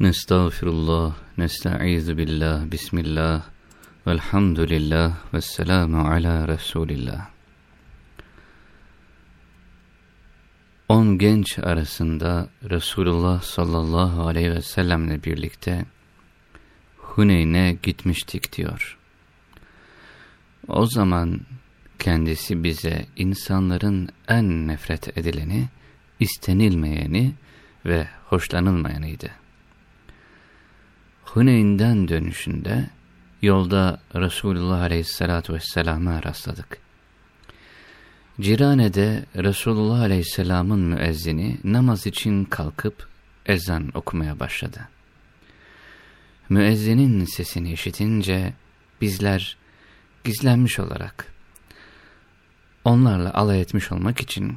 Nestağfirullah, nesta'izu billah, bismillah, velhamdülillah, vesselamu ala Resulillah. On genç arasında Resulullah sallallahu aleyhi ve sellemle birlikte Huneyn'e gitmiştik diyor. O zaman kendisi bize insanların en nefret edileni, istenilmeyeni ve hoşlanılmayanıydı. Huneyn'den dönüşünde yolda Resulullah Aleyhisselatü Vesselam'a rastladık. Cirane'de Resulullah Aleyhisselam'ın müezzini namaz için kalkıp ezan okumaya başladı. Müezzinin sesini işitince bizler gizlenmiş olarak onlarla alay etmiş olmak için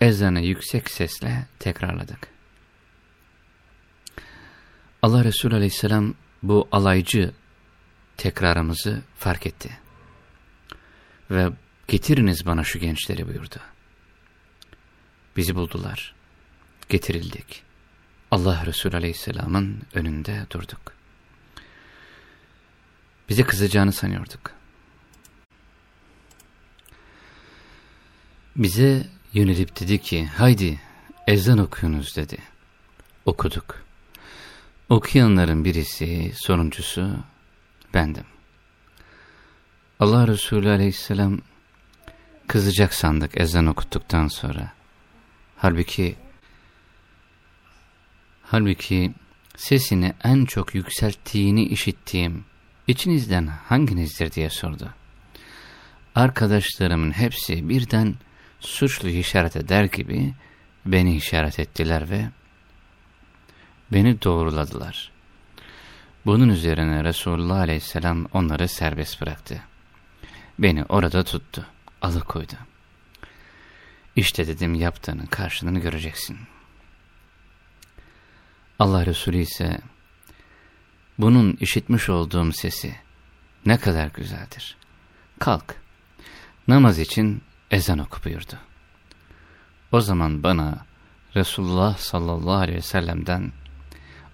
ezanı yüksek sesle tekrarladık. Allah Resulü Aleyhisselam bu alaycı tekrarımızı fark etti. Ve getiriniz bana şu gençleri buyurdu. Bizi buldular. Getirildik. Allah Resulü Aleyhisselam'ın önünde durduk. Bize kızacağını sanıyorduk. Bize yönelip dedi ki, haydi ezan okuyunuz dedi. Okuduk. Okuyanların birisi, sonuncusu bendim. Allah Resulü aleyhisselam kızacak sandık ezan okuttuktan sonra. Halbuki halbuki sesini en çok yükselttiğini işittiğim içinizden hanginizdir diye sordu. Arkadaşlarımın hepsi birden suçlu işaret eder gibi beni işaret ettiler ve beni doğruladılar. Bunun üzerine Resulullah aleyhisselam onları serbest bıraktı. Beni orada tuttu, alıkoydu. İşte dedim yaptığının karşılığını göreceksin. Allah Resulü ise bunun işitmiş olduğum sesi ne kadar güzeldir. Kalk, namaz için ezan oku buyurdu. O zaman bana Resulullah sallallahu aleyhi ve sellem'den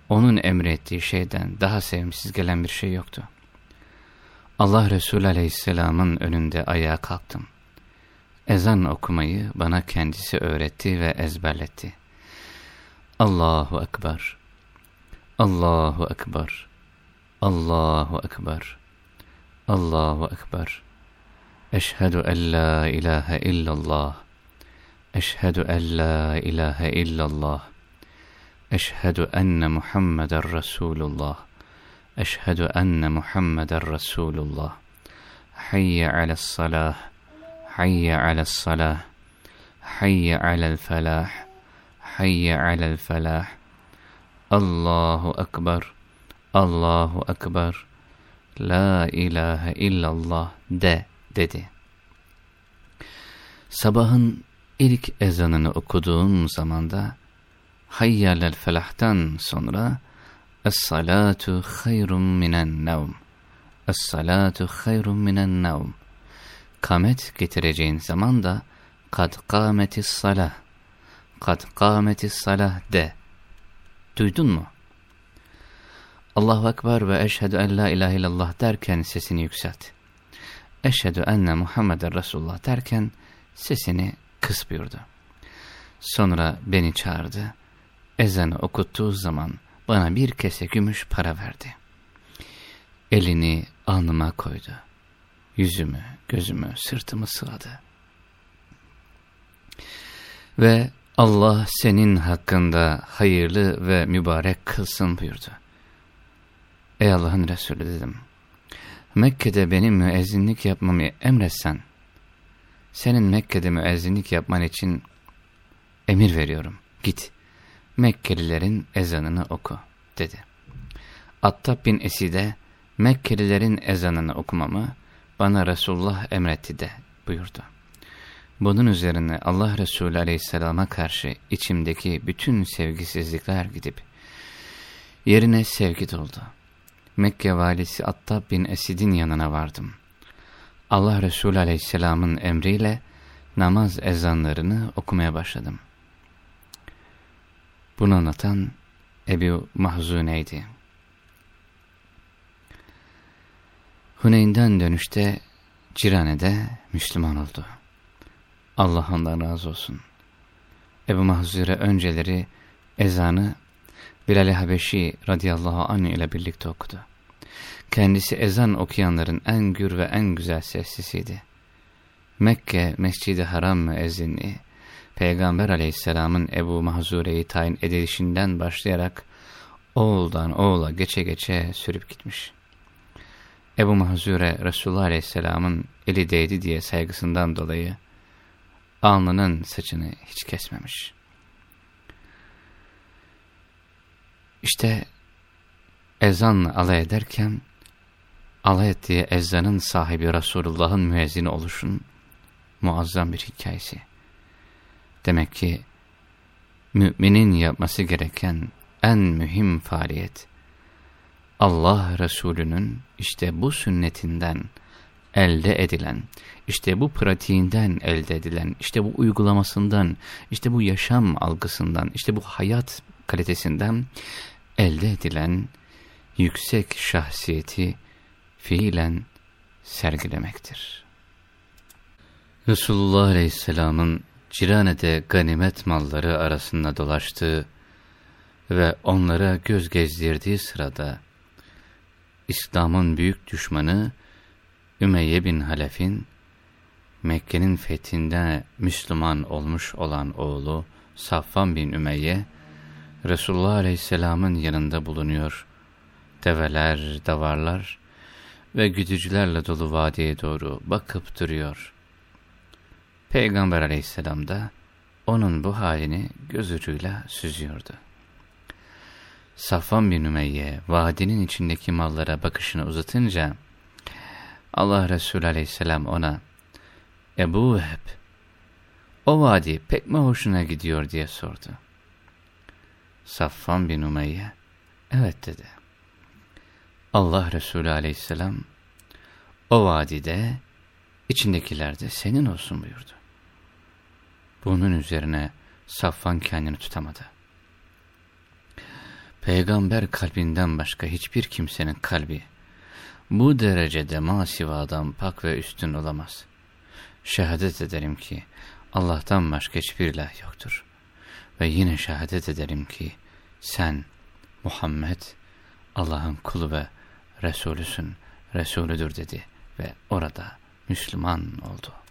onun emrettiği şeyden daha sevimsiz gelen bir şey yoktu. Allah Resulü aleyhisselamın önünde ayağa kalktım. Ezan okumayı bana kendisi öğretti ve ezberletti. Allahu Ekber, Allahu Ekber, Allahu Ekber, Allahu Ekber. Eşhedü en la ilahe illallah, Eşhedü en la ilahe illallah. Eşhedü enne Muhammeden Resulullah. Eşhedü enne Muhammeden Resulullah. Hayye alel salah. Hayye alel salah. Hayye alel felah. Hayye alel felah. Allahu Ekber. Allahu Ekber. La ilahe illallah de dedi. Sabahın ilk ezanını okuduğum zamanda hayyalel felahtan sonra Es-salatu hayrun minen nevm. Es-salatu hayrun minen nevm. Kamet getireceğin zaman da kad kâmetis salah. Kad kâmetis salah de. Duydun mu? Allahu Ekber ve eşhedü en la ilahe illallah derken sesini yükselt. Eşhedü enne Muhammeden Resulullah derken sesini kıs. Sonra beni çağırdı. Ezanı okuttuğu zaman bana bir kese gümüş para verdi. Elini alnıma koydu. Yüzümü, gözümü, sırtımı sıvadı. Ve Allah senin hakkında hayırlı ve mübarek kılsın buyurdu. Ey Allah'ın Resulü dedim. Mekke'de benim müezzinlik yapmamı emretsen, senin Mekke'de müezzinlik yapman için emir veriyorum. Git, Mekkelilerin ezanını oku, dedi. Attab bin Eside, Mekkelilerin ezanını okumamı bana Resulullah emretti de buyurdu. Bunun üzerine Allah Resulü aleyhisselama karşı içimdeki bütün sevgisizlikler gidip, yerine sevgi doldu. Mekke valisi Attab bin Esid'in yanına vardım. Allah Resulü aleyhisselamın emriyle namaz ezanlarını okumaya başladım. Bunu anlatan Ebu Mahzune'ydi. Huneyn'den dönüşte Cirane'de Müslüman oldu. Allah ondan razı olsun. Ebu Mahzure önceleri ezanı Bilal-i Habeşi radıyallahu anh ile birlikte okudu. Kendisi ezan okuyanların en gür ve en güzel seslisiydi. Mekke Mescid-i Haram müezzini, Peygamber aleyhisselamın Ebu Mahzure'yi tayin edilişinden başlayarak oğuldan oğula geçe geçe sürüp gitmiş. Ebu Mahzure Resulullah aleyhisselamın eli değdi diye saygısından dolayı alnının saçını hiç kesmemiş. İşte ezanla alay ederken alay ettiği ezanın sahibi Resulullah'ın müezzini oluşun muazzam bir hikayesi. Demek ki müminin yapması gereken en mühim faaliyet Allah Resulü'nün işte bu sünnetinden elde edilen, işte bu pratiğinden elde edilen, işte bu uygulamasından, işte bu yaşam algısından, işte bu hayat kalitesinden elde edilen yüksek şahsiyeti fiilen sergilemektir. Resulullah Aleyhisselam'ın Cirane'de ganimet malları arasında dolaştığı ve onlara göz gezdirdiği sırada İslam'ın büyük düşmanı Ümeyye bin Halef'in Mekke'nin fethinde Müslüman olmuş olan oğlu Safvan bin Ümeyye Resulullah Aleyhisselam'ın yanında bulunuyor. Develer, davarlar ve güdücülerle dolu vadiye doğru bakıp duruyor. Peygamber Aleyhisselam da onun bu halini göz ucuyla süzüyordu. Safvan bin Ümeyye vadinin içindeki mallara bakışını uzatınca Allah Resulü aleyhisselam ona Ebu Vehb o vadi pek mi hoşuna gidiyor diye sordu. Safvan bin Ümeyye evet dedi. Allah Resulü aleyhisselam o vadide içindekiler de senin olsun buyurdu. Bunun üzerine Safvan kendini tutamadı. Peygamber kalbinden başka hiçbir kimsenin kalbi bu derecede masivadan pak ve üstün olamaz. Şehadet ederim ki Allah'tan başka hiçbir ilah yoktur. Ve yine şehadet ederim ki sen Muhammed Allah'ın kulu ve Resulüsün, Resulüdür dedi ve orada Müslüman oldu.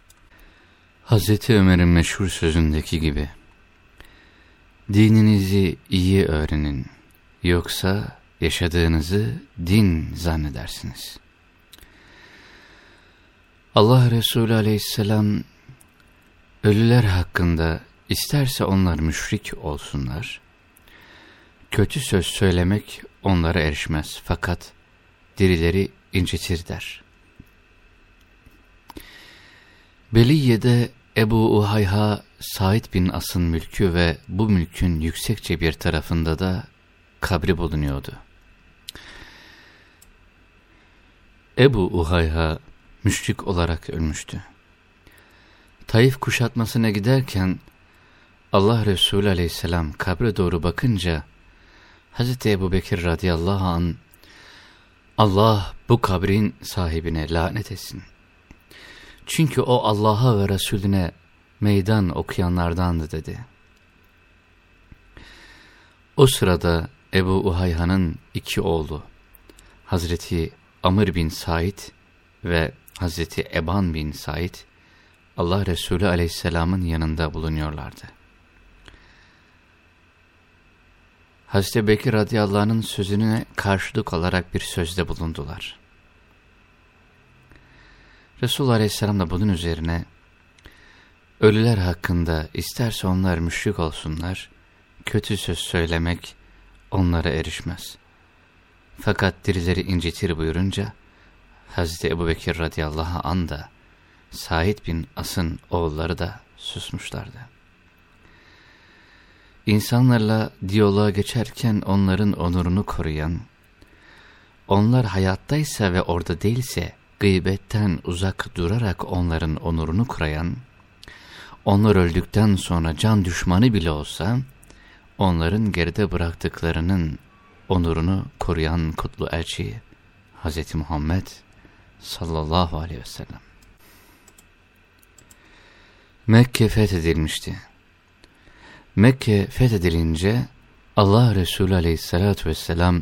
Hazreti Ömer'in meşhur sözündeki gibi, dininizi iyi öğrenin, yoksa yaşadığınızı din zannedersiniz. Allah Resulü aleyhisselam ölüler hakkında isterse onlar müşrik olsunlar, kötü söz söylemek onlara erişmez fakat dirileri incitir der. Beliye'de Ebu Uhayha Said bin As'ın mülkü ve bu mülkün yüksekçe bir tarafında da kabri bulunuyordu. Ebu Uhayha müşrik olarak ölmüştü. Taif kuşatmasına giderken Allah Resulü aleyhisselam kabre doğru bakınca Hz. Ebu Bekir radıyallahu an Allah bu kabrin sahibine lanet etsin. Çünkü o Allah'a ve Resulüne meydan okuyanlardandı dedi. O sırada Ebu Uhayha'nın iki oğlu Hazreti Amr bin Said ve Hazreti Eban bin Said Allah Resulü aleyhisselamın yanında bulunuyorlardı. Hazreti Bekir radıyallahu anh'ın sözüne karşılık olarak bir sözde bulundular. Resulullah aleyhisselam da bunun üzerine ölüler hakkında isterse onlar müşrik olsunlar, kötü söz söylemek onlara erişmez. Fakat dirileri incitir buyurunca Hazreti Ebu Bekir radıyallahu an da Said bin As'ın oğulları da susmuşlardı. İnsanlarla diyaloğa geçerken onların onurunu koruyan, onlar hayattaysa ve orada değilse gıybetten uzak durarak onların onurunu koruyan, onlar öldükten sonra can düşmanı bile olsa, onların geride bıraktıklarının onurunu koruyan kutlu elçi Hz. Muhammed sallallahu aleyhi ve sellem. Mekke fethedilmişti. Mekke fethedilince Allah Resulü aleyhissalatü vesselam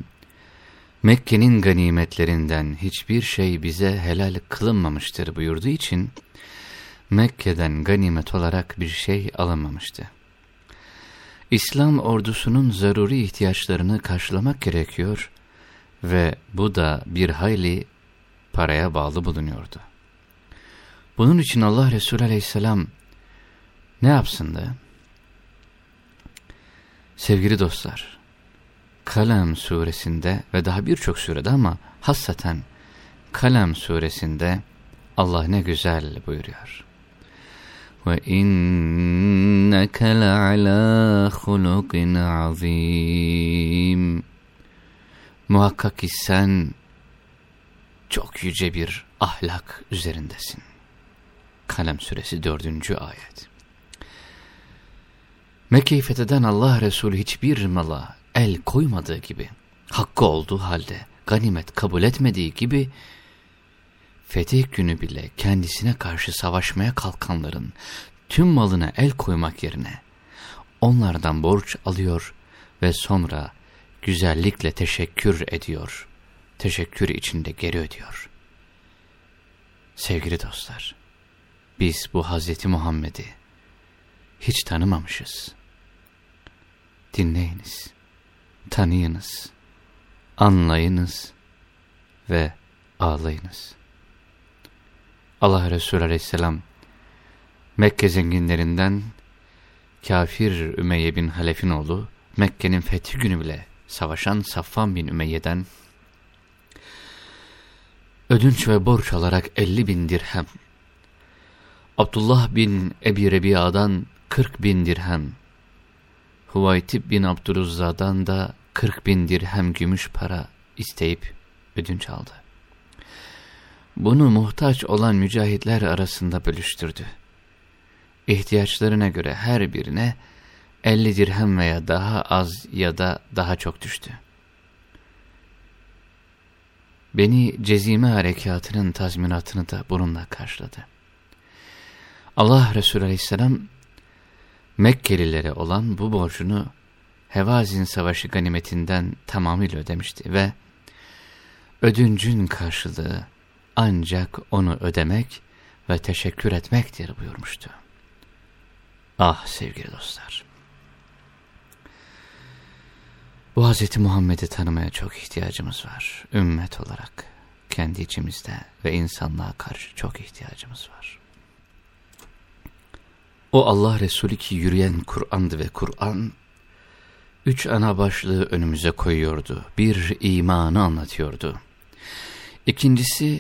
Mekke'nin ganimetlerinden hiçbir şey bize helal kılınmamıştır buyurduğu için Mekke'den ganimet olarak bir şey alınmamıştı. İslam ordusunun zaruri ihtiyaçlarını karşılamak gerekiyor ve bu da bir hayli paraya bağlı bulunuyordu. Bunun için Allah Resulü aleyhisselam ne yapsın da? Sevgili dostlar, Kalem suresinde ve daha birçok surede ama hassaten Kalem suresinde Allah ne güzel buyuruyor. Ve inneke le'alâ hulukin azîm. Muhakkak ki sen çok yüce bir ahlak üzerindesin. Kalem suresi dördüncü ayet. Mekke'yi fetheden Allah Resulü hiçbir mala el koymadığı gibi, hakkı olduğu halde ganimet kabul etmediği gibi, fetih günü bile kendisine karşı savaşmaya kalkanların tüm malına el koymak yerine, onlardan borç alıyor ve sonra güzellikle teşekkür ediyor, teşekkür içinde geri ödüyor. Sevgili dostlar, biz bu Hazreti Muhammed'i hiç tanımamışız. Dinleyiniz tanıyınız, anlayınız ve ağlayınız. Allah Resulü Aleyhisselam Mekke zenginlerinden kafir Ümeyye bin Halef'in oğlu Mekke'nin fethi günü bile savaşan Safvan bin Ümeyye'den ödünç ve borç alarak 50 bin dirhem Abdullah bin Ebi Rebiya'dan 40 bin dirhem Huvaytib bin Abdüruzza'dan da 40 bin dirhem gümüş para isteyip ödünç aldı. Bunu muhtaç olan mücahitler arasında bölüştürdü. İhtiyaçlarına göre her birine 50 dirhem veya daha az ya da daha çok düştü. Beni cezime harekatının tazminatını da bununla karşıladı. Allah Resulü Aleyhisselam Mekkelilere olan bu borcunu Hevazin Savaşı ganimetinden tamamıyla ödemişti ve ödüncün karşılığı ancak onu ödemek ve teşekkür etmektir buyurmuştu. Ah sevgili dostlar! Bu Hz. Muhammed'i tanımaya çok ihtiyacımız var. Ümmet olarak kendi içimizde ve insanlığa karşı çok ihtiyacımız var. O Allah Resulü ki yürüyen Kur'an'dı ve Kur'an üç ana başlığı önümüze koyuyordu. Bir, imanı anlatıyordu. İkincisi,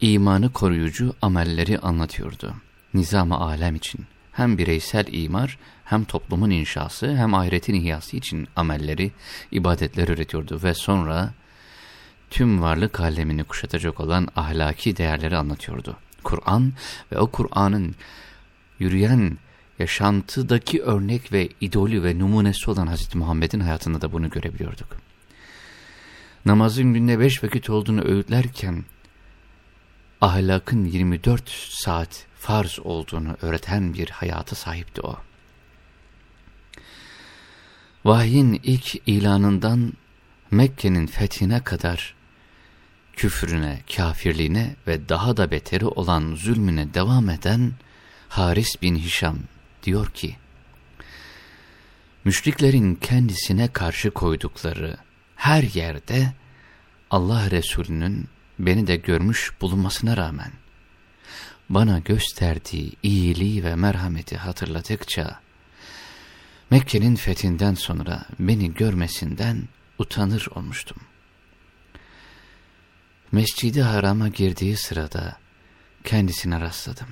imanı koruyucu amelleri anlatıyordu. Nizam-ı alem için hem bireysel imar hem toplumun inşası hem ahiretin ihyası için amelleri, ibadetler üretiyordu ve sonra tüm varlık alemini kuşatacak olan ahlaki değerleri anlatıyordu. Kur'an ve o Kur'an'ın yürüyen yaşantıdaki örnek ve idolü ve numunesi olan Hz. Muhammed'in hayatında da bunu görebiliyorduk. Namazın günde beş vakit olduğunu öğütlerken, ahlakın 24 saat farz olduğunu öğreten bir hayata sahipti o. Vahyin ilk ilanından Mekke'nin fethine kadar küfrüne, kafirliğine ve daha da beteri olan zulmüne devam eden Haris bin Hişam diyor ki, Müşriklerin kendisine karşı koydukları her yerde Allah Resulü'nün beni de görmüş bulunmasına rağmen bana gösterdiği iyiliği ve merhameti hatırladıkça Mekke'nin fethinden sonra beni görmesinden utanır olmuştum. Mescidi Haram'a girdiği sırada kendisine rastladım.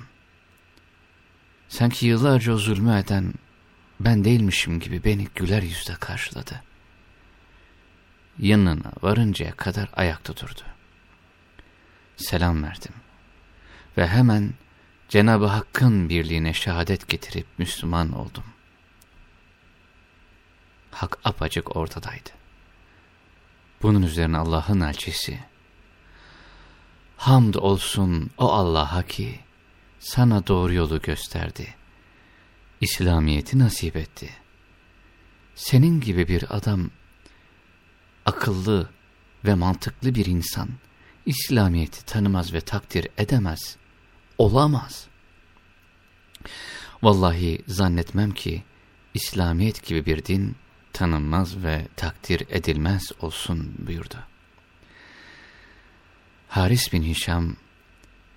Sanki yıllarca o zulmü eden ben değilmişim gibi beni güler yüzle karşıladı. Yanına varıncaya kadar ayakta durdu. Selam verdim. Ve hemen Cenab-ı Hakk'ın birliğine şehadet getirip Müslüman oldum. Hak apacık ortadaydı. Bunun üzerine Allah'ın elçisi, Hamd olsun o Allah'a ki sana doğru yolu gösterdi. İslamiyet'i nasip etti. Senin gibi bir adam, akıllı ve mantıklı bir insan, İslamiyet'i tanımaz ve takdir edemez, olamaz. Vallahi zannetmem ki, İslamiyet gibi bir din tanınmaz ve takdir edilmez olsun buyurdu. Haris bin Hişam,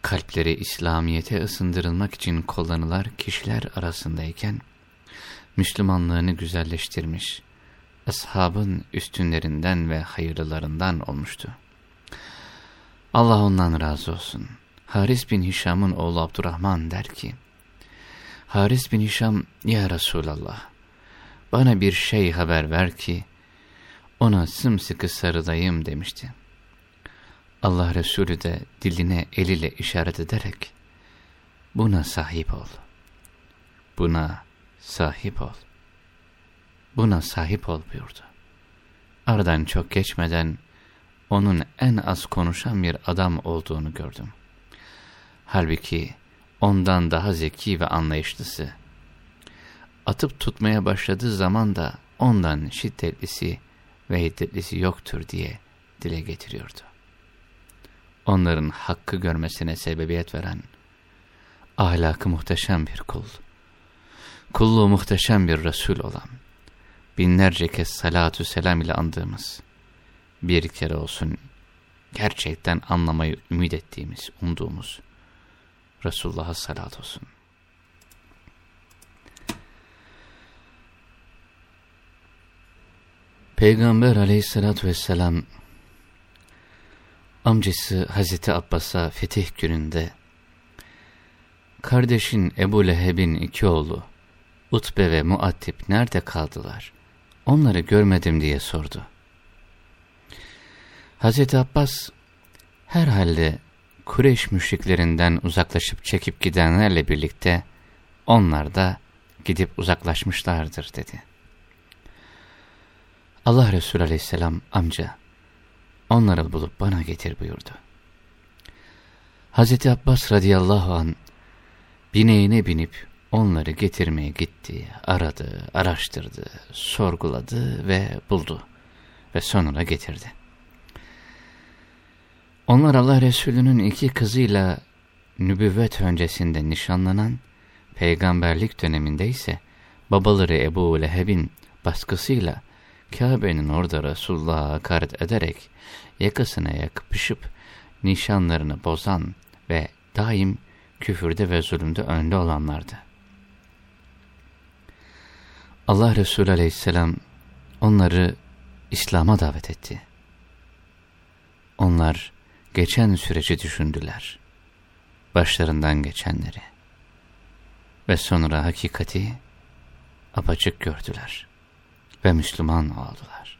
kalpleri İslamiyet'e ısındırılmak için kullanılar kişiler arasındayken, Müslümanlığını güzelleştirmiş, ashabın üstünlerinden ve hayırlılarından olmuştu. Allah ondan razı olsun. Haris bin Hişam'ın oğlu Abdurrahman der ki, Haris bin Hişam, Ya Resulallah, bana bir şey haber ver ki, ona sımsıkı sarılayım demişti. Allah Resulü de diline eliyle işaret ederek, buna sahip ol. Buna sahip ol. Buna sahip ol buyurdu. Aradan çok geçmeden, onun en az konuşan bir adam olduğunu gördüm. Halbuki ondan daha zeki ve anlayışlısı. Atıp tutmaya başladığı zaman da ondan şiddetlisi ve hiddetlisi yoktur diye dile getiriyordu. Onların hakkı görmesine sebebiyet veren, ahlakı muhteşem bir kul, kulluğu muhteşem bir Resul olan, binlerce kez salatu selam ile andığımız, bir kere olsun gerçekten anlamayı ümit ettiğimiz, umduğumuz Resulullah'a salat olsun. Peygamber aleyhissalatü vesselam amcası Hazreti Abbas'a fetih gününde kardeşin Ebu Leheb'in iki oğlu Utbe ve Muattib nerede kaldılar? Onları görmedim diye sordu. Hazreti Abbas herhalde Kureyş müşriklerinden uzaklaşıp çekip gidenlerle birlikte onlar da gidip uzaklaşmışlardır dedi. Allah Resulü aleyhisselam amca onları bulup bana getir buyurdu. Hazreti Abbas radıyallahu an bineğine binip onları getirmeye gitti, aradı, araştırdı, sorguladı ve buldu ve sonra getirdi. Onlar Allah Resulü'nün iki kızıyla nübüvvet öncesinde nişanlanan, peygamberlik döneminde ise babaları Ebu Leheb'in baskısıyla Kabe'nin orada Resulullah'a hakaret ederek yakasına yakıpışıp nişanlarını bozan ve daim küfürde ve zulümde önde olanlardı. Allah Resulü aleyhisselam onları İslam'a davet etti. Onlar geçen süreci düşündüler. Başlarından geçenleri. Ve sonra hakikati apaçık gördüler. Ve Müslüman oldular.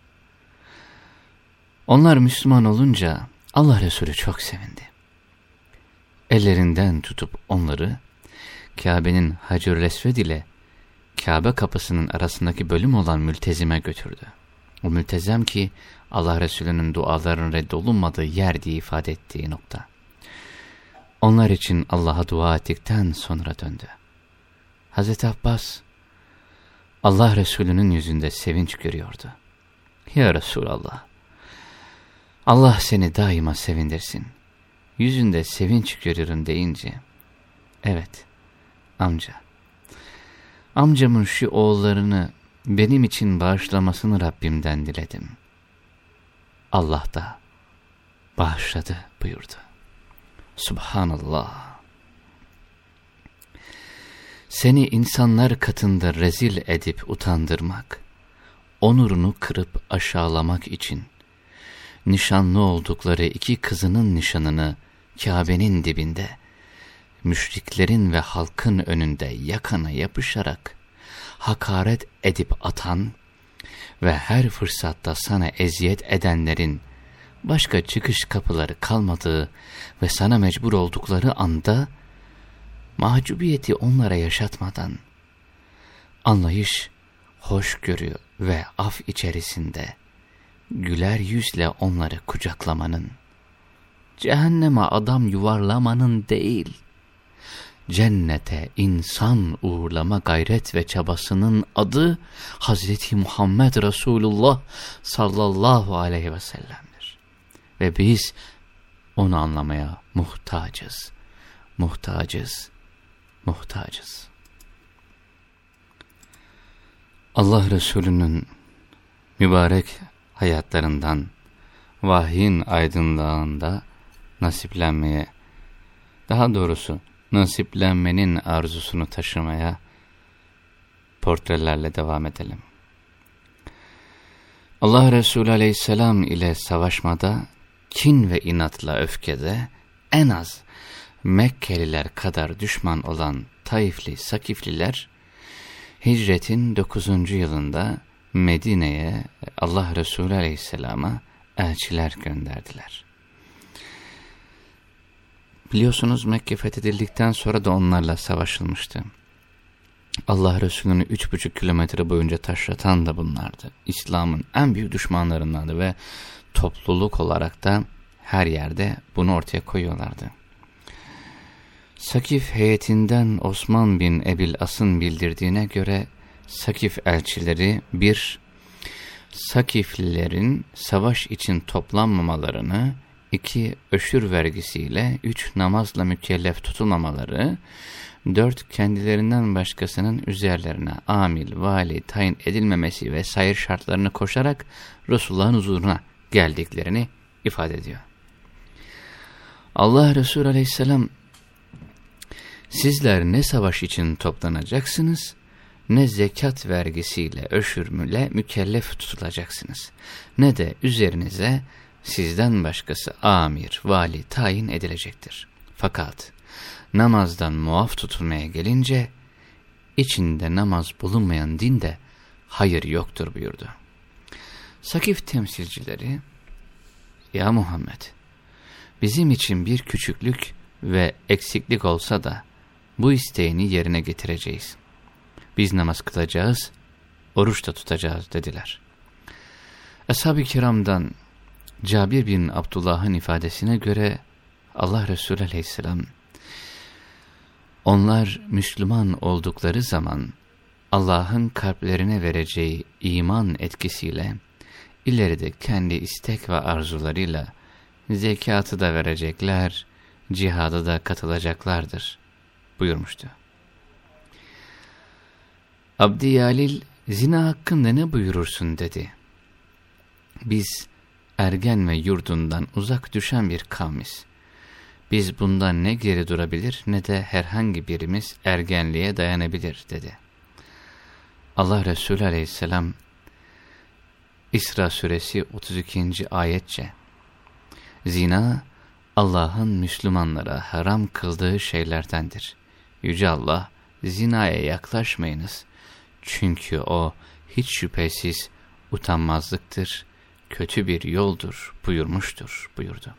Onlar Müslüman olunca Allah Resulü çok sevindi. Ellerinden tutup onları Kabe'nin Hacer-ül ile Kabe kapısının arasındaki bölüm olan mültezime götürdü. O mültezem ki Allah Resulü'nün dualarının reddolunmadığı yer diye ifade ettiği nokta. Onlar için Allah'a dua ettikten sonra döndü. Hazreti Abbas, Allah Resulü'nün yüzünde sevinç görüyordu. Ya Resulallah, Allah seni daima sevindirsin. Yüzünde sevinç görüyorum deyince, evet, amca. Amcamın şu oğullarını benim için bağışlamasını Rabbimden diledim. Allah da bağışladı buyurdu. Subhanallah. Seni insanlar katında rezil edip utandırmak, onurunu kırıp aşağılamak için, nişanlı oldukları iki kızının nişanını Kabe'nin dibinde, müşriklerin ve halkın önünde yakana yapışarak, hakaret edip atan ve her fırsatta sana eziyet edenlerin başka çıkış kapıları kalmadığı ve sana mecbur oldukları anda mahcubiyeti onlara yaşatmadan anlayış, hoşgörü ve af içerisinde güler yüzle onları kucaklamanın, cehenneme adam yuvarlamanın değil, cennete insan uğurlama gayret ve çabasının adı Hazreti Muhammed Resulullah sallallahu aleyhi ve sellem'dir. Ve biz onu anlamaya muhtacız, muhtacız, muhtacız. Allah Resulü'nün mübarek hayatlarından, vahyin aydınlığında nasiplenmeye, daha doğrusu nasiplenmenin arzusunu taşımaya portrelerle devam edelim. Allah Resulü aleyhisselam ile savaşmada, kin ve inatla öfkede en az Mekkeliler kadar düşman olan Taifli, Sakifliler, hicretin 9. yılında Medine'ye Allah Resulü aleyhisselama elçiler gönderdiler. Biliyorsunuz Mekke fethedildikten sonra da onlarla savaşılmıştı. Allah Resulü'nü üç buçuk kilometre boyunca taşratan da bunlardı. İslam'ın en büyük düşmanlarındandı ve topluluk olarak da her yerde bunu ortaya koyuyorlardı. Sakif heyetinden Osman bin Ebil As'ın bildirdiğine göre Sakif elçileri bir, Sakiflilerin savaş için toplanmamalarını, iki, öşür vergisiyle, üç, namazla mükellef tutulmamaları, dört, kendilerinden başkasının üzerlerine amil, vali, tayin edilmemesi ve sayır şartlarını koşarak Resulullah'ın huzuruna geldiklerini ifade ediyor. Allah Resulü Aleyhisselam sizler ne savaş için toplanacaksınız ne zekat vergisiyle, öşürmüle mükellef tutulacaksınız. Ne de üzerinize sizden başkası amir, vali tayin edilecektir. Fakat namazdan muaf tutulmaya gelince, içinde namaz bulunmayan dinde hayır yoktur buyurdu. Sakif temsilcileri, Ya Muhammed, bizim için bir küçüklük ve eksiklik olsa da bu isteğini yerine getireceğiz. Biz namaz kılacağız, oruç da tutacağız dediler. Ashab-ı kiramdan Cabir bin Abdullah'ın ifadesine göre Allah Resulü aleyhisselam onlar Müslüman oldukları zaman Allah'ın kalplerine vereceği iman etkisiyle ileride kendi istek ve arzularıyla zekatı da verecekler, cihada da katılacaklardır buyurmuştu. Abdi Yalil zina hakkında ne buyurursun dedi. Biz ergen ve yurdundan uzak düşen bir kavmiz. Biz bundan ne geri durabilir ne de herhangi birimiz ergenliğe dayanabilir dedi. Allah Resulü aleyhisselam İsra suresi 32. ayetçe Zina Allah'ın Müslümanlara haram kıldığı şeylerdendir. Yüce Allah zinaya yaklaşmayınız çünkü o hiç şüphesiz utanmazlıktır, kötü bir yoldur buyurmuştur buyurdu.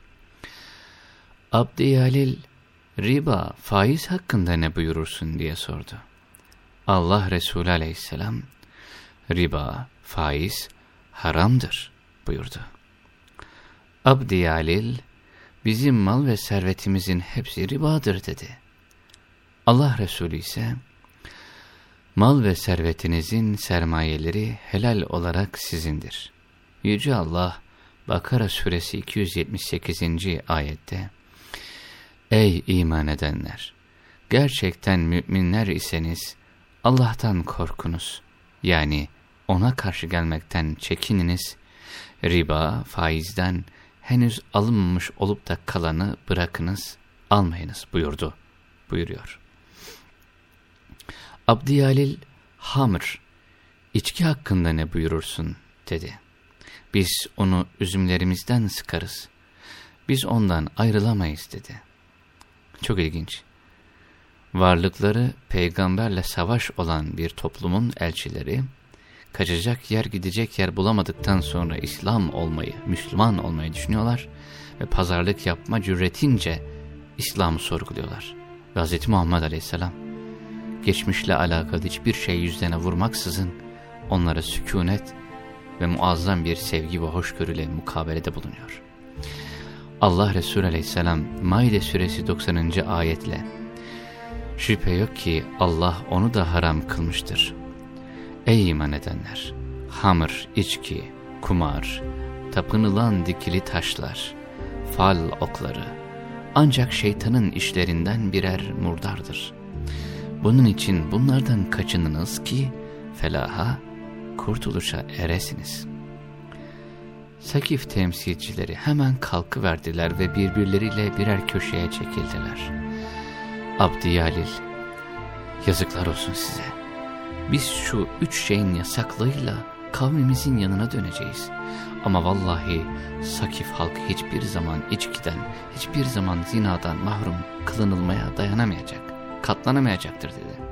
Abdiyalil riba faiz hakkında ne buyurursun diye sordu. Allah Resulü aleyhisselam riba faiz haramdır buyurdu. Abdiyalil bizim mal ve servetimizin hepsi ribadır dedi. Allah Resulü ise Mal ve servetinizin sermayeleri helal olarak sizindir. Yüce Allah Bakara suresi 278. ayette Ey iman edenler! Gerçekten müminler iseniz Allah'tan korkunuz. Yani ona karşı gelmekten çekininiz. Riba, faizden henüz alınmamış olup da kalanı bırakınız, almayınız buyurdu, buyuruyor. Abdiyalil Hamr, içki hakkında ne buyurursun dedi. Biz onu üzümlerimizden sıkarız. Biz ondan ayrılamayız dedi. Çok ilginç. Varlıkları peygamberle savaş olan bir toplumun elçileri, kaçacak yer gidecek yer bulamadıktan sonra İslam olmayı, Müslüman olmayı düşünüyorlar ve pazarlık yapma cüretince İslam'ı sorguluyorlar. Ve Hz. Muhammed Aleyhisselam geçmişle alakalı hiçbir şey yüzlerine vurmaksızın onlara sükunet ve muazzam bir sevgi ve hoşgörüyle mukabelede bulunuyor. Allah Resulü aleyhisselam Maide suresi 90. ayetle Şüphe yok ki Allah onu da haram kılmıştır. Ey iman edenler! Hamır, içki, kumar, tapınılan dikili taşlar, fal okları ancak şeytanın işlerinden birer murdardır. Bunun için bunlardan kaçınınız ki felaha, kurtuluşa eresiniz. Sakif temsilcileri hemen kalkıverdiler ve birbirleriyle birer köşeye çekildiler. Abdiyalil, yazıklar olsun size. Biz şu üç şeyin yasaklığıyla kavmimizin yanına döneceğiz. Ama vallahi Sakif halkı hiçbir zaman içkiden, hiçbir zaman zinadan mahrum kılınılmaya dayanamayacak, katlanamayacaktır dedi.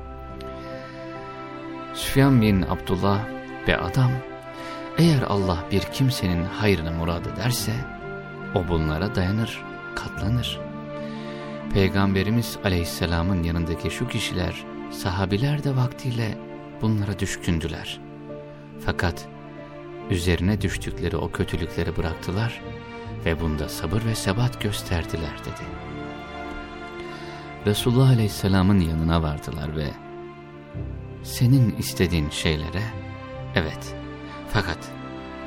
Süfyan bin Abdullah ve adam, eğer Allah bir kimsenin hayrını murad ederse, o bunlara dayanır, katlanır. Peygamberimiz aleyhisselamın yanındaki şu kişiler, sahabiler de vaktiyle bunlara düşkündüler. Fakat üzerine düştükleri o kötülükleri bıraktılar ve bunda sabır ve sebat gösterdiler dedi. Resulullah Aleyhisselam'ın yanına vardılar ve senin istediğin şeylere evet fakat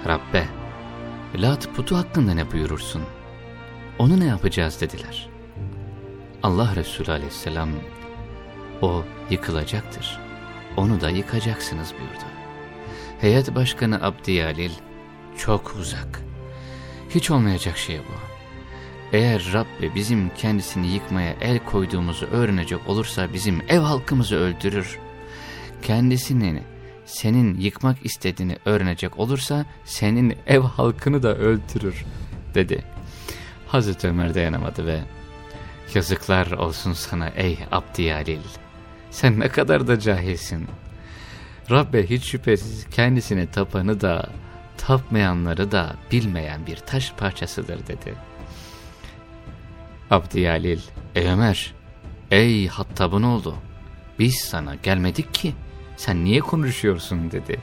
Rabbe Lat putu hakkında ne buyurursun? Onu ne yapacağız dediler. Allah Resulü Aleyhisselam o yıkılacaktır. Onu da yıkacaksınız buyurdu. Heyet Başkanı Abdiyalil çok uzak. Hiç olmayacak şey bu. Eğer Rabbi bizim kendisini yıkmaya el koyduğumuzu öğrenecek olursa bizim ev halkımızı öldürür. Kendisini senin yıkmak istediğini öğrenecek olursa senin ev halkını da öldürür dedi. Hazreti Ömer dayanamadı ve yazıklar olsun sana ey Abdiyalil. Sen ne kadar da cahilsin. Rabbe hiç şüphesiz kendisine tapanı da tapmayanları da bilmeyen bir taş parçasıdır dedi. Abdiyalil, ey Ömer, ey Hattab'ın oğlu, biz sana gelmedik ki, sen niye konuşuyorsun dedi.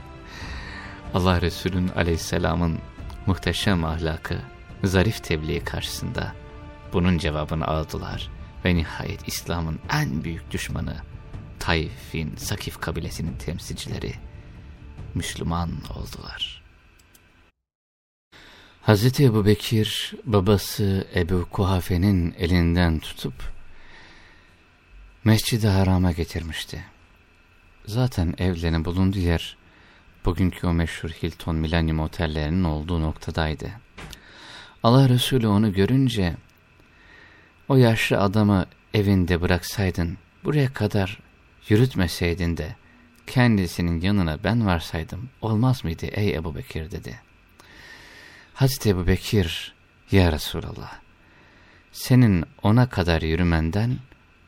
Allah Resulü'nün aleyhisselamın muhteşem ahlakı, zarif tebliği karşısında bunun cevabını aldılar ve nihayet İslam'ın en büyük düşmanı Taif'in Sakif kabilesinin temsilcileri Müslüman oldular. Hz. Ebu Bekir babası Ebu Kuhafe'nin elinden tutup Mescid-i Haram'a getirmişti. Zaten evlerinin bulunduğu yer bugünkü o meşhur Hilton Millennium otellerinin olduğu noktadaydı. Allah Resulü onu görünce o yaşlı adamı evinde bıraksaydın buraya kadar yürütmeseydin de kendisinin yanına ben varsaydım olmaz mıydı ey Ebu Bekir dedi. Hazreti Ebu Bekir ya Resulallah senin ona kadar yürümenden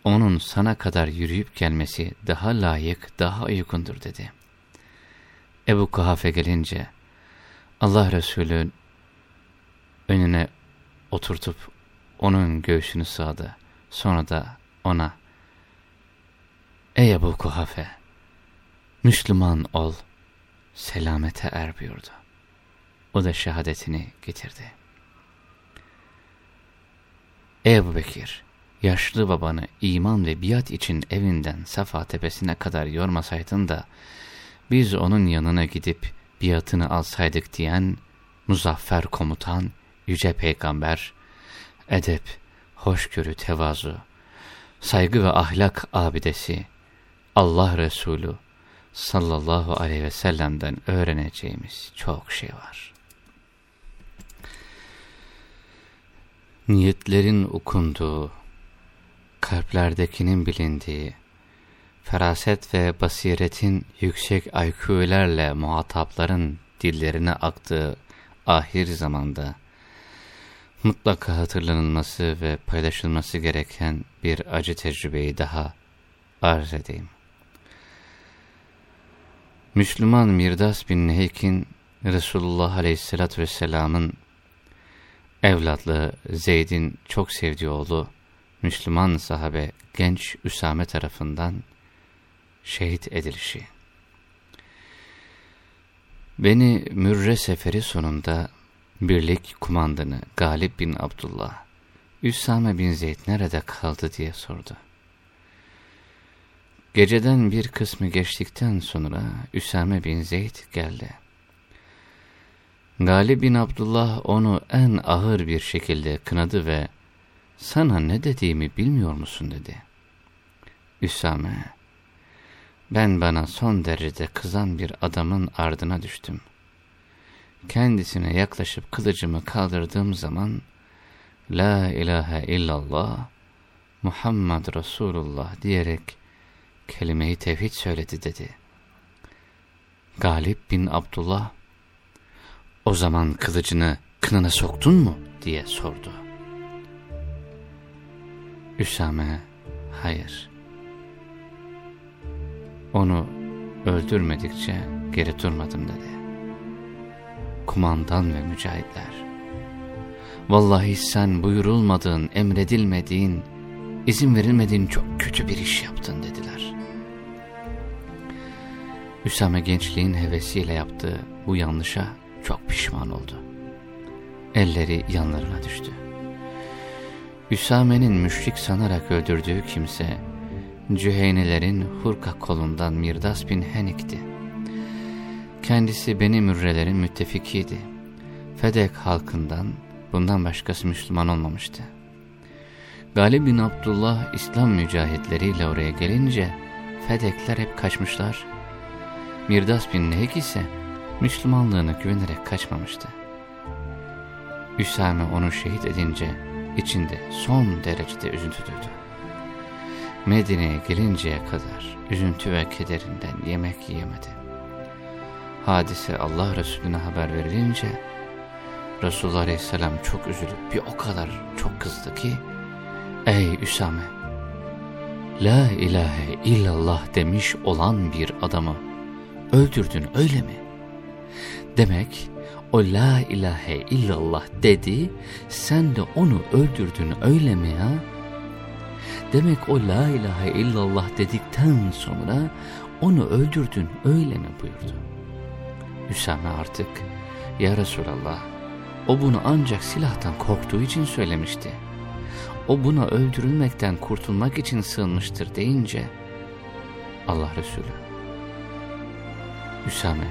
onun sana kadar yürüyüp gelmesi daha layık daha uygundur dedi. Ebu Kuhafe gelince Allah Resulü önüne oturtup onun göğsünü sağdı. Sonra da ona Ey Ebu Kuhafe! Müslüman ol, selamete er buyurdu. O da şehadetini getirdi. Ey Ebu Bekir! Yaşlı babanı iman ve biat için evinden Safa tepesine kadar yormasaydın da biz onun yanına gidip biatını alsaydık diyen muzaffer komutan, yüce peygamber, edep, hoşgörü, tevazu, saygı ve ahlak abidesi, Allah Resulü sallallahu aleyhi ve sellem'den öğreneceğimiz çok şey var. Niyetlerin okunduğu, kalplerdekinin bilindiği, feraset ve basiretin yüksek IQ'lerle muhatapların dillerine aktığı ahir zamanda, mutlaka hatırlanılması ve paylaşılması gereken bir acı tecrübeyi daha arz edeyim. Müslüman Mirdas bin Nehek'in Resulullah Aleyhisselatü Vesselam'ın evlatlığı Zeyd'in çok sevdiği oğlu Müslüman sahabe genç Üsame tarafından şehit edilişi. Beni Mürre seferi sonunda birlik kumandanı Galip bin Abdullah, Üssame bin Zeyd nerede kaldı diye sordu. Geceden bir kısmı geçtikten sonra Üsame bin Zeyd geldi. Galip bin Abdullah onu en ağır bir şekilde kınadı ve sana ne dediğimi bilmiyor musun dedi. Üsame, ben bana son derecede kızan bir adamın ardına düştüm. Kendisine yaklaşıp kılıcımı kaldırdığım zaman, La ilahe illallah, Muhammed Resulullah diyerek kelime-i tevhid söyledi dedi. Galip bin Abdullah, o zaman kılıcını kınına soktun mu diye sordu. Üsame, hayır. Onu öldürmedikçe geri durmadım dedi. Kumandan ve mücahitler. Vallahi sen buyurulmadığın, emredilmediğin, izin verilmediğin çok kötü bir iş yaptın dediler. Üsame gençliğin hevesiyle yaptığı bu yanlışa çok pişman oldu. Elleri yanlarına düştü. Üsame'nin müşrik sanarak öldürdüğü kimse, Cüheynilerin Hurka kolundan Mirdas bin Henik'ti. Kendisi Beni Mürrelerin müttefikiydi. Fedek halkından bundan başkası Müslüman olmamıştı. Galip bin Abdullah İslam mücahitleriyle oraya gelince Fedekler hep kaçmışlar. Mirdas bin Nehik ise Müslümanlığına güvenerek kaçmamıştı. Üsame onu şehit edince içinde son derecede üzüntü duydu. Medine'ye gelinceye kadar üzüntü ve kederinden yemek yiyemedi. Hadise Allah Resulüne haber verilince Resulullah Aleyhisselam çok üzülüp bir o kadar çok kızdı ki Ey Üsame! La ilahe illallah demiş olan bir adamı öldürdün öyle mi? Demek o la ilahe illallah dedi, sen de onu öldürdün öyle mi ya? Demek o la ilahe illallah dedikten sonra onu öldürdün öyle mi buyurdu. Hüsame artık, ya Resulallah, o bunu ancak silahtan korktuğu için söylemişti. O buna öldürülmekten kurtulmak için sığınmıştır deyince, Allah Resulü, Hüsame,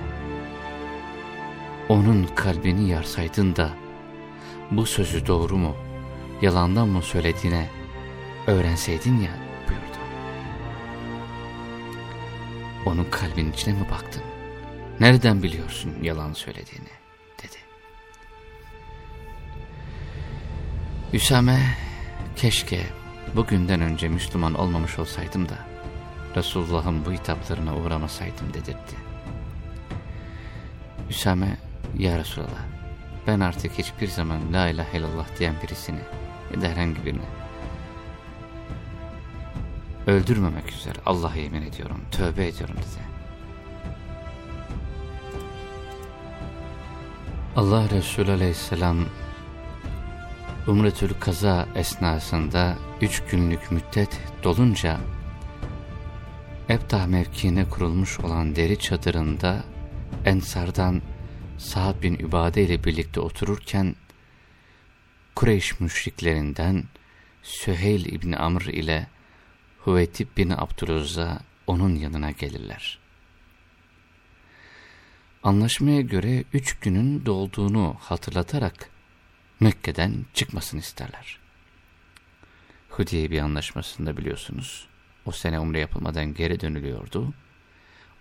onun kalbini yarsaydın da bu sözü doğru mu, yalandan mı söylediğine öğrenseydin ya buyurdu. Onun kalbinin içine mi baktın? Nereden biliyorsun yalan söylediğini dedi. Üsame keşke bugünden önce Müslüman olmamış olsaydım da Resulullah'ın bu hitaplarına uğramasaydım dedirtti. Üsame ya Resulallah ben artık hiçbir zaman la ilahe illallah diyen birisini ya da herhangi birini öldürmemek üzere Allah'a yemin ediyorum, tövbe ediyorum dedi. Allah Resulü aleyhisselam Umretül Kaza esnasında üç günlük müddet dolunca Ebtah mevkiine kurulmuş olan deri çadırında Ensardan Sa'd bin Übade ile birlikte otururken Kureyş müşriklerinden Süheyl İbni Amr ile Hüvetib bin Abdülüzza onun yanına gelirler. Anlaşmaya göre üç günün dolduğunu hatırlatarak Mekke'den çıkmasını isterler. Hudeybiye anlaşmasında biliyorsunuz o sene umre yapılmadan geri dönülüyordu.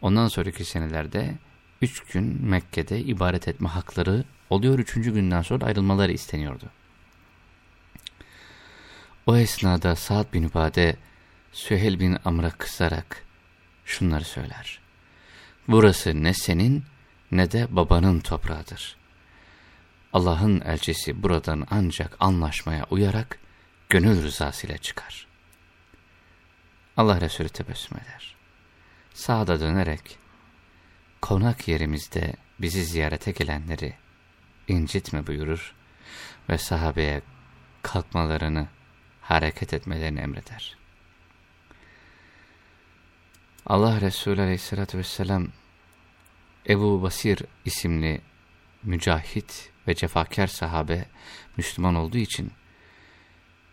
Ondan sonraki senelerde üç gün Mekke'de ibadet etme hakları oluyor. Üçüncü günden sonra ayrılmaları isteniyordu. O esnada Sa'd bin Übade Süheyl bin Amr'a kısarak şunları söyler. Burası ne senin ne de babanın toprağıdır. Allah'ın elçisi buradan ancak anlaşmaya uyarak gönül rızasıyla çıkar. Allah Resulü tebessüm eder. Sağda dönerek konak yerimizde bizi ziyarete gelenleri incitme buyurur ve sahabeye kalkmalarını, hareket etmelerini emreder. Allah Resulü aleyhissalatü vesselam Ebu Basir isimli mücahit ve cefakar sahabe Müslüman olduğu için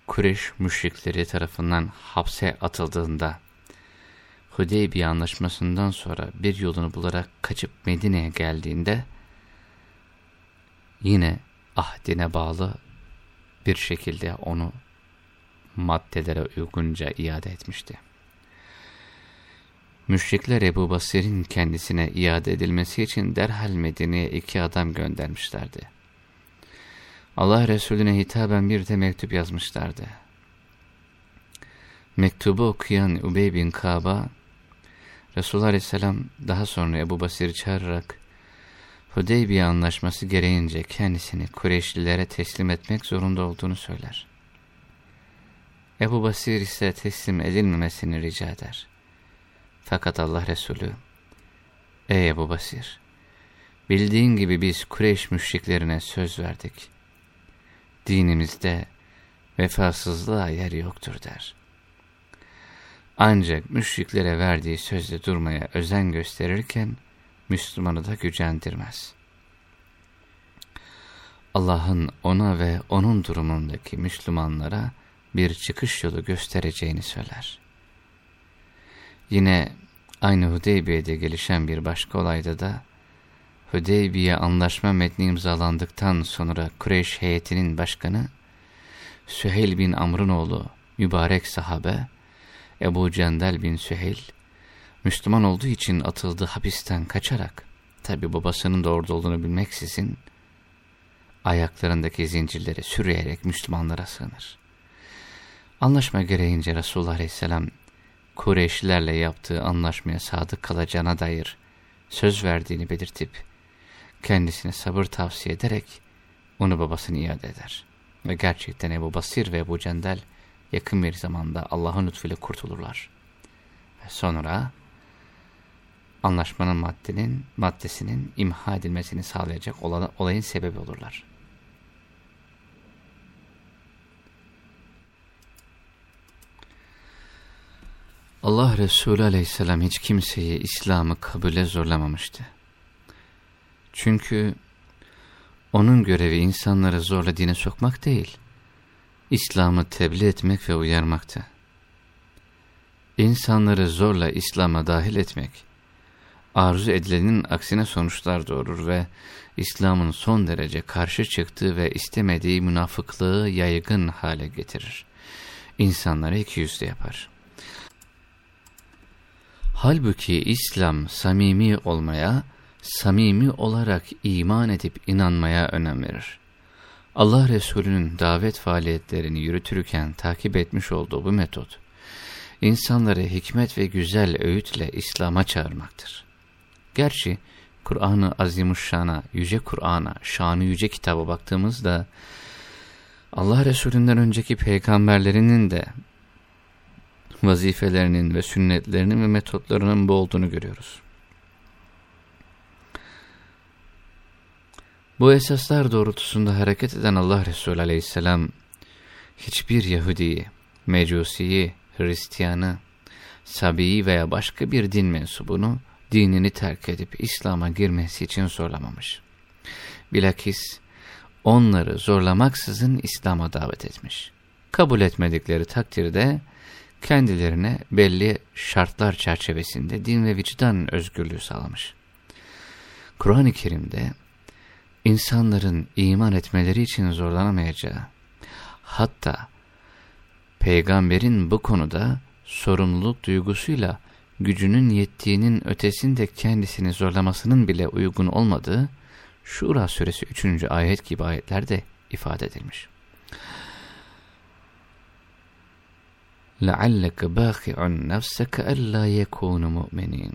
Kureyş müşrikleri tarafından hapse atıldığında Hudeybiye anlaşmasından sonra bir yolunu bularak kaçıp Medine'ye geldiğinde yine ahdine bağlı bir şekilde onu maddelere uygunca iade etmişti. Müşrikler Ebu Basir'in kendisine iade edilmesi için derhal Medine'ye iki adam göndermişlerdi. Allah Resulüne hitaben bir de mektup yazmışlardı. Mektubu okuyan Ubey bin Kaba, Resulullah Aleyhisselam daha sonra Ebu Basir'i çağırarak, Hudeybiye anlaşması gereğince kendisini Kureyşlilere teslim etmek zorunda olduğunu söyler. Ebu Basir ise teslim edilmemesini rica eder. Fakat Allah Resulü, Ey Ebu Basir, bildiğin gibi biz Kureyş müşriklerine söz verdik. Dinimizde vefasızlığa yer yoktur der. Ancak müşriklere verdiği sözde durmaya özen gösterirken, Müslümanı da gücendirmez. Allah'ın ona ve onun durumundaki Müslümanlara bir çıkış yolu göstereceğini söyler. Yine aynı Hudeybiye'de gelişen bir başka olayda da Hudeybiye anlaşma metni imzalandıktan sonra Kureyş heyetinin başkanı Süheyl bin Amr'ın oğlu mübarek sahabe Ebu Cendel bin Süheyl Müslüman olduğu için atıldığı hapisten kaçarak tabi babasının da orada olduğunu bilmeksizin ayaklarındaki zincirleri sürüyerek Müslümanlara sığınır. Anlaşma gereğince Resulullah Aleyhisselam Kureyşlilerle yaptığı anlaşmaya sadık kalacağına dair söz verdiğini belirtip kendisine sabır tavsiye ederek onu babasını iade eder. Ve gerçekten Ebu Basir ve Ebu Cendel yakın bir zamanda Allah'ın lütfuyla kurtulurlar. Ve sonra anlaşmanın maddenin, maddesinin imha edilmesini sağlayacak olayın sebebi olurlar. Allah Resulü aleyhisselam hiç kimseyi İslam'ı kabule zorlamamıştı. Çünkü onun görevi insanları zorla dine sokmak değil, İslam'ı tebliğ etmek ve uyarmaktı. İnsanları zorla İslam'a dahil etmek, arzu edilenin aksine sonuçlar doğurur ve İslam'ın son derece karşı çıktığı ve istemediği münafıklığı yaygın hale getirir. İnsanları iki yüzlü yapar. Halbuki İslam samimi olmaya, samimi olarak iman edip inanmaya önem verir. Allah Resulü'nün davet faaliyetlerini yürütürken takip etmiş olduğu bu metot, insanları hikmet ve güzel öğütle İslam'a çağırmaktır. Gerçi Kur'an-ı Azimuşşan'a, Yüce Kur'an'a, şanı yüce kitaba baktığımızda, Allah Resulü'nden önceki peygamberlerinin de vazifelerinin ve sünnetlerinin ve metotlarının bu olduğunu görüyoruz. Bu esaslar doğrultusunda hareket eden Allah Resulü aleyhisselam hiçbir Yahudiyi, Mecusiyi, Hristiyanı, Sabi'yi veya başka bir din mensubunu dinini terk edip İslam'a girmesi için zorlamamış. Bilakis onları zorlamaksızın İslam'a davet etmiş. Kabul etmedikleri takdirde kendilerine belli şartlar çerçevesinde din ve vicdan özgürlüğü sağlamış. Kur'an-ı Kerim'de insanların iman etmeleri için zorlanamayacağı, hatta peygamberin bu konuda sorumluluk duygusuyla gücünün yettiğinin ötesinde kendisini zorlamasının bile uygun olmadığı Şura suresi 3. ayet gibi ayetlerde ifade edilmiş. لَعَلَّكَ بَاخِعٌ نَفْسَكَ أَلَّا يَكُونُ مُؤْمِنِينَ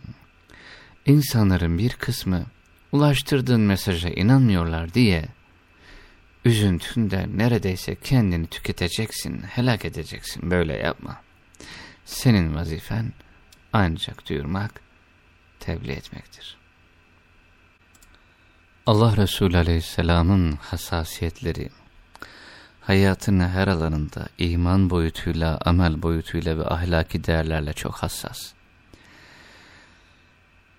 İnsanların bir kısmı ulaştırdığın mesaja inanmıyorlar diye üzüntünden neredeyse kendini tüketeceksin, helak edeceksin. Böyle yapma. Senin vazifen ancak duyurmak, tebliğ etmektir. Allah Resulü Aleyhisselam'ın hassasiyetleri, hayatının her alanında iman boyutuyla, amel boyutuyla ve ahlaki değerlerle çok hassas.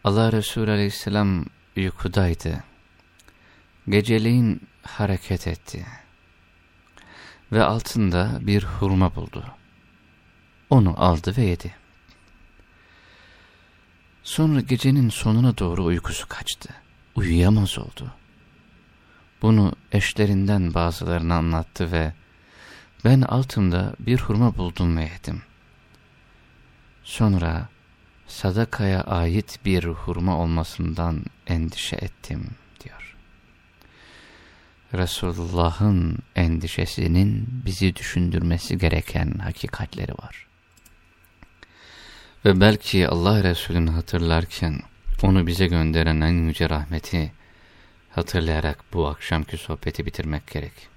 Allah Resulü Aleyhisselam uykudaydı. Geceliğin hareket etti. Ve altında bir hurma buldu. Onu aldı ve yedi. Sonra gecenin sonuna doğru uykusu kaçtı. Uyuyamaz oldu. Bunu eşlerinden bazılarına anlattı ve ben altımda bir hurma buldum ve yedim. Sonra sadakaya ait bir hurma olmasından endişe ettim diyor. Resulullah'ın endişesinin bizi düşündürmesi gereken hakikatleri var. Ve belki Allah Resulü'nü hatırlarken onu bize gönderen en yüce rahmeti hatırlayarak bu akşamki sohbeti bitirmek gerek.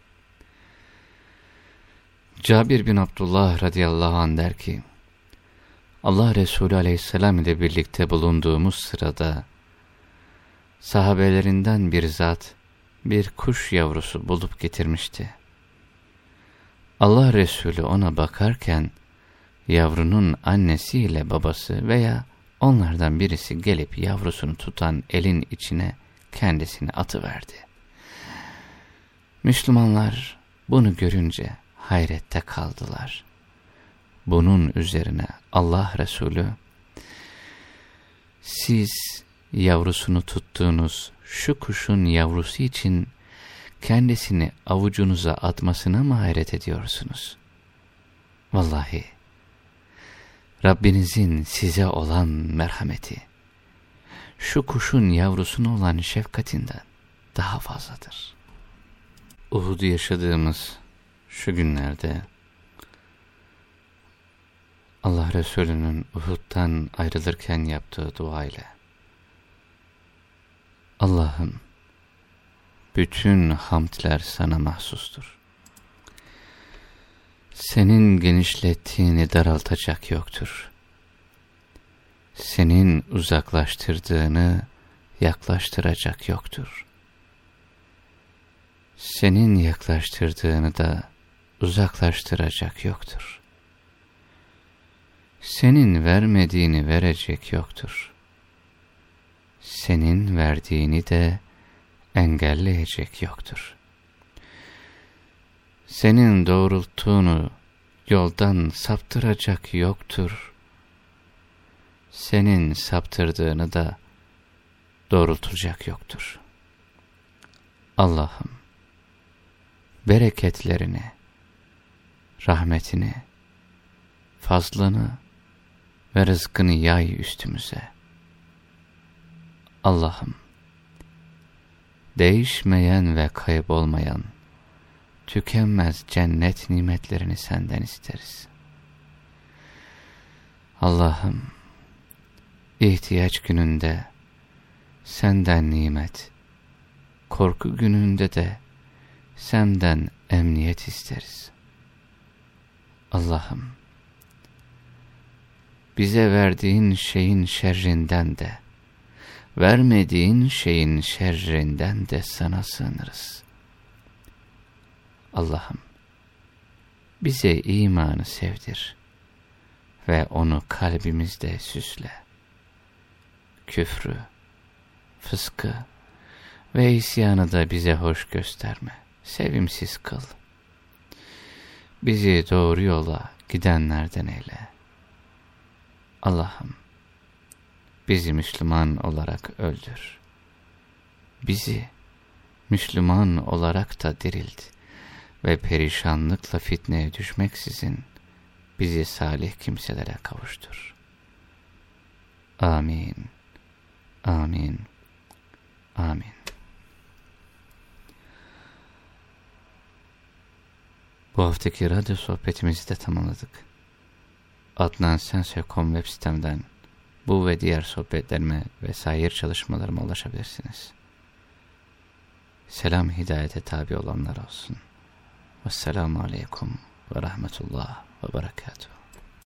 Cabir bin Abdullah radıyallahu anh der ki, Allah Resulü aleyhisselam ile birlikte bulunduğumuz sırada, sahabelerinden bir zat, bir kuş yavrusu bulup getirmişti. Allah Resulü ona bakarken, yavrunun annesiyle babası veya onlardan birisi gelip yavrusunu tutan elin içine kendisini atıverdi. Müslümanlar bunu görünce hayrette kaldılar. Bunun üzerine Allah Resulü, siz yavrusunu tuttuğunuz şu kuşun yavrusu için kendisini avucunuza atmasına mı hayret ediyorsunuz? Vallahi Rabbinizin size olan merhameti, şu kuşun yavrusuna olan şefkatinden daha fazladır. Uhud'u yaşadığımız şu günlerde Allah Resulü'nün Uhud'dan ayrılırken yaptığı dua ile Allah'ım bütün hamdler sana mahsustur. Senin genişlettiğini daraltacak yoktur. Senin uzaklaştırdığını yaklaştıracak yoktur. Senin yaklaştırdığını da uzaklaştıracak yoktur. Senin vermediğini verecek yoktur. Senin verdiğini de engelleyecek yoktur. Senin doğrulttuğunu yoldan saptıracak yoktur. Senin saptırdığını da doğrultacak yoktur. Allah'ım, bereketlerini, rahmetini, fazlını ve rızkını yay üstümüze. Allah'ım, değişmeyen ve kaybolmayan, tükenmez cennet nimetlerini senden isteriz. Allah'ım, ihtiyaç gününde senden nimet, korku gününde de senden emniyet isteriz. Allah'ım, bize verdiğin şeyin şerrinden de, vermediğin şeyin şerrinden de sana sığınırız. Allah'ım, bize imanı sevdir ve onu kalbimizde süsle. Küfrü, fıskı ve isyanı da bize hoş gösterme, sevimsiz kıl. Bizi doğru yola gidenlerden eyle. Allah'ım, bizi Müslüman olarak öldür. Bizi Müslüman olarak da dirilt ve perişanlıkla fitneye düşmeksizin bizi salih kimselere kavuştur. Amin. Amin. Amin. Bu haftaki radyo sohbetimizi de tamamladık. Adnan Sense.com web sitemden bu ve diğer sohbetlerime ve sair çalışmalarıma ulaşabilirsiniz. Selam hidayete tabi olanlar olsun. Vesselamu Aleyküm ve Rahmetullah ve Berekatuhu.